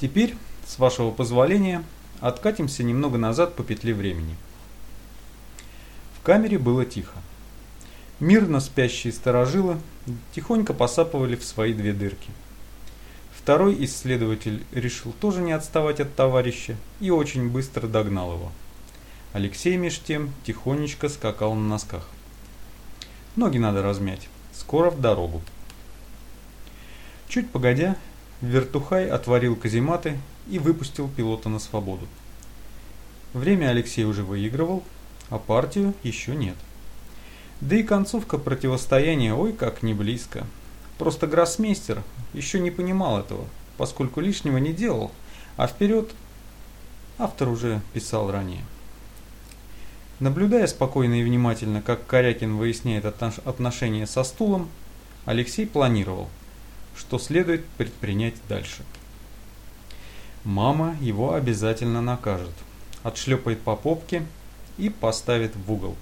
Теперь, с вашего позволения, откатимся немного назад по петле времени. В камере было тихо. Мирно спящие сторожилы тихонько посапывали в свои две дырки. Второй исследователь решил тоже не отставать от товарища и очень быстро догнал его. Алексей меж тем тихонечко скакал на носках. Ноги надо размять, скоро в дорогу. Чуть погодя, Вертухай отворил казематы и выпустил пилота на свободу. Время Алексей уже выигрывал, а партию еще нет. Да и концовка противостояния ой как не близко. Просто гроссмейстер еще не понимал этого, поскольку лишнего не делал, а вперед автор уже писал ранее. Наблюдая спокойно и внимательно, как Корякин выясняет отношения со стулом, Алексей планировал, что следует предпринять дальше. Мама его обязательно накажет, отшлепает по попке и поставит в угол.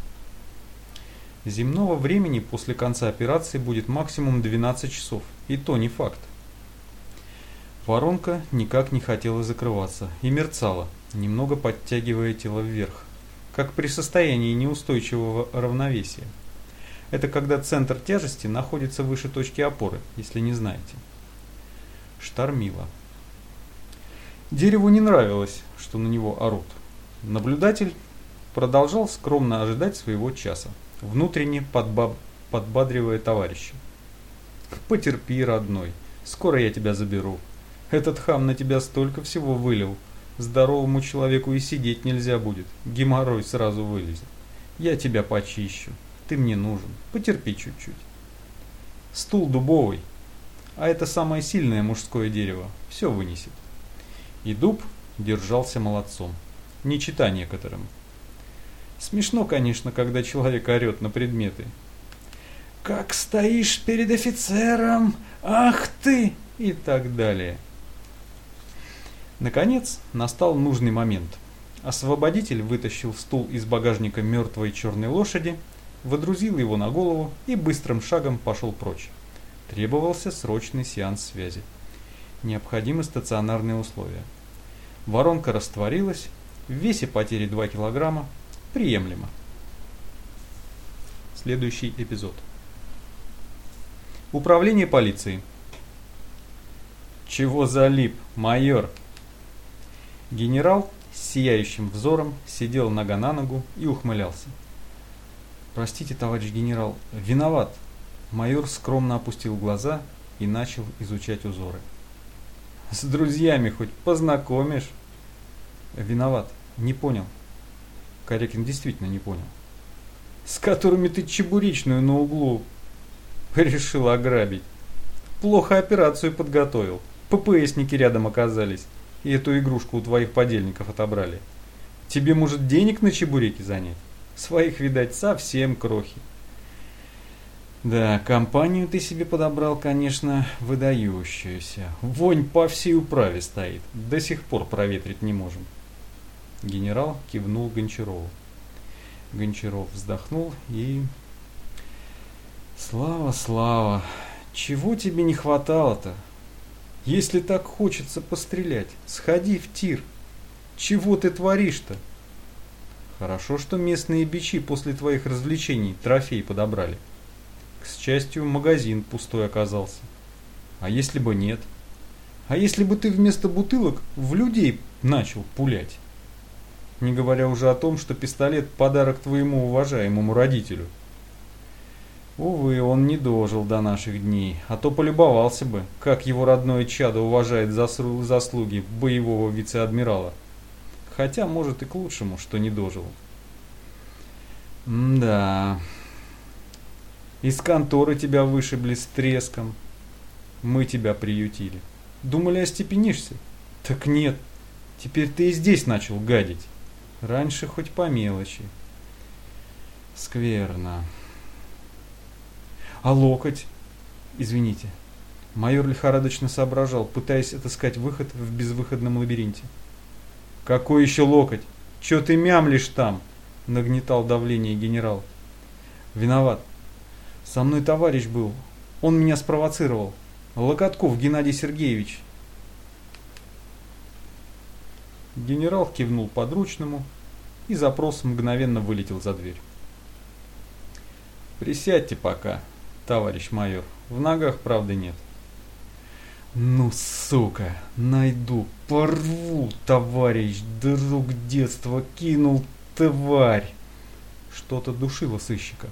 Земного времени после конца операции будет максимум 12 часов, и то не факт. Воронка никак не хотела закрываться и мерцала, немного подтягивая тело вверх, как при состоянии неустойчивого равновесия. Это когда центр тяжести находится выше точки опоры, если не знаете. Штормило. Дереву не нравилось, что на него орут. Наблюдатель продолжал скромно ожидать своего часа внутренне подбадривая товарища. «Потерпи, родной, скоро я тебя заберу. Этот хам на тебя столько всего вылил. Здоровому человеку и сидеть нельзя будет, геморрой сразу вылезет. Я тебя почищу, ты мне нужен, потерпи чуть-чуть». Стул дубовый, а это самое сильное мужское дерево, все вынесет. И дуб держался молодцом, не чита некоторым. Смешно, конечно, когда человек орет на предметы. «Как стоишь перед офицером? Ах ты!» и так далее. Наконец, настал нужный момент. Освободитель вытащил стул из багажника мертвой черной лошади, водрузил его на голову и быстрым шагом пошел прочь. Требовался срочный сеанс связи. Необходимы стационарные условия. Воронка растворилась, в весе потери 2 килограмма, приемлемо. Следующий эпизод. Управление полиции. Чего залип, майор? Генерал с сияющим взором сидел нога на ногу и ухмылялся. Простите, товарищ генерал, виноват. Майор скромно опустил глаза и начал изучать узоры. С друзьями хоть познакомишь? Виноват, не понял. Корякин действительно не понял. С которыми ты чебуречную на углу решил ограбить. Плохо операцию подготовил. ППСники рядом оказались. И эту игрушку у твоих подельников отобрали. Тебе, может, денег на чебуреки занять? Своих, видать, совсем крохи. Да, компанию ты себе подобрал, конечно, выдающуюся. Вонь по всей управе стоит. До сих пор проветрить не можем. Генерал кивнул Гончарову. Гончаров вздохнул и... Слава, Слава, чего тебе не хватало-то? Если так хочется пострелять, сходи в тир. Чего ты творишь-то? Хорошо, что местные бичи после твоих развлечений трофей подобрали. К счастью, магазин пустой оказался. А если бы нет? А если бы ты вместо бутылок в людей начал пулять? не говоря уже о том, что пистолет – подарок твоему уважаемому родителю. Увы, он не дожил до наших дней, а то полюбовался бы, как его родное чадо уважает заслуги боевого вице-адмирала. Хотя, может и к лучшему, что не дожил. Да. Из конторы тебя вышибли с треском. Мы тебя приютили. Думали, остепенишься? Так нет. Теперь ты и здесь начал гадить. Раньше хоть по мелочи. Скверно. А локоть? Извините. Майор лихорадочно соображал, пытаясь отыскать выход в безвыходном лабиринте. Какой еще локоть? Че ты мямлишь там? Нагнетал давление генерал. Виноват. Со мной товарищ был. Он меня спровоцировал. Локотков Геннадий Сергеевич. Генерал кивнул подручному, и запрос мгновенно вылетел за дверь. «Присядьте пока, товарищ майор. В ногах правды нет». «Ну, сука, найду, порву, товарищ, друг детства кинул, тварь!» Что-то душило сыщика.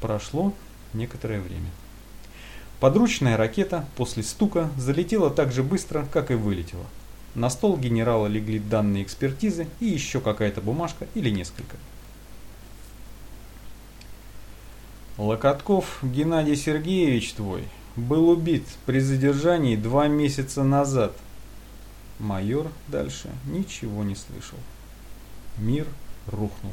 Прошло некоторое время. Подручная ракета после стука залетела так же быстро, как и вылетела. На стол генерала легли данные экспертизы и еще какая-то бумажка или несколько. Локотков Геннадий Сергеевич твой был убит при задержании два месяца назад. Майор дальше ничего не слышал. Мир рухнул.